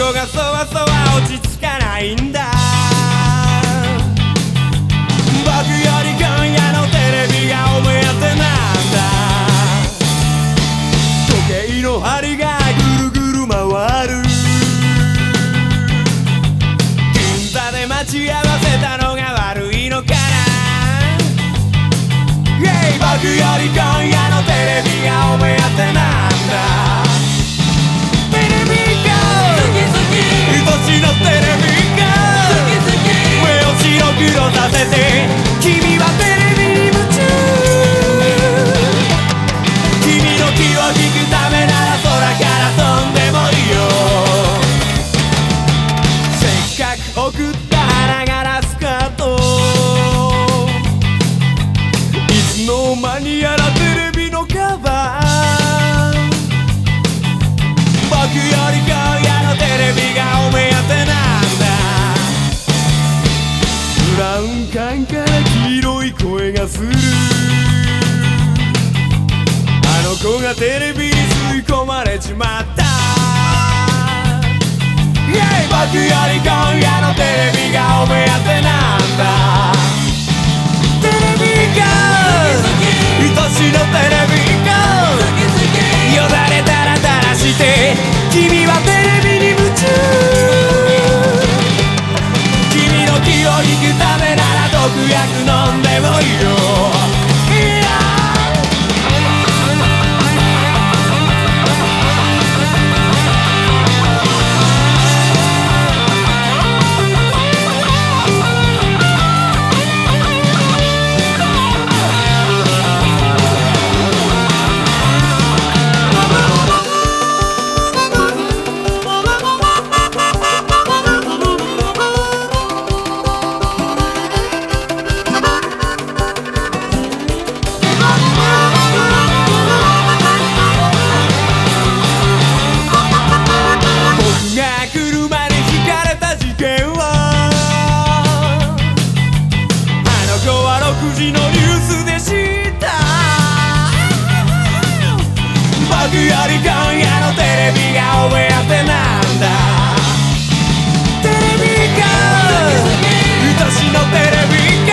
こがそわそわ落ち着かないんだ。僕より今夜のテレビがお目当てなんだ。時計の針がぐるぐる回る。銀座で待ち合わせたのが悪いのかな。Hey 僕より今夜のテレビがお目当てなんだ。も間にやらテレビのカバー僕より今夜のテレビがお目当てなんだブラウン管から黄色い声がする。あの子がテレビに吸い込まれちまった。イェイ僕より今夜のテレビがお目当てなんだ。テレビがより今夜のテレビがお目当てなんだテレビか愛しのテレビか。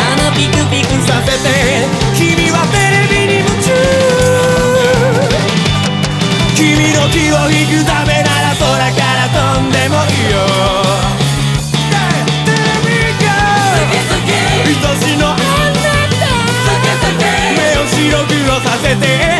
あのピクピクさせて君はテレビに夢中君の気を引くた。めなら空から飛んでもいいよテレビが愛しのあなた。目を白黒させて。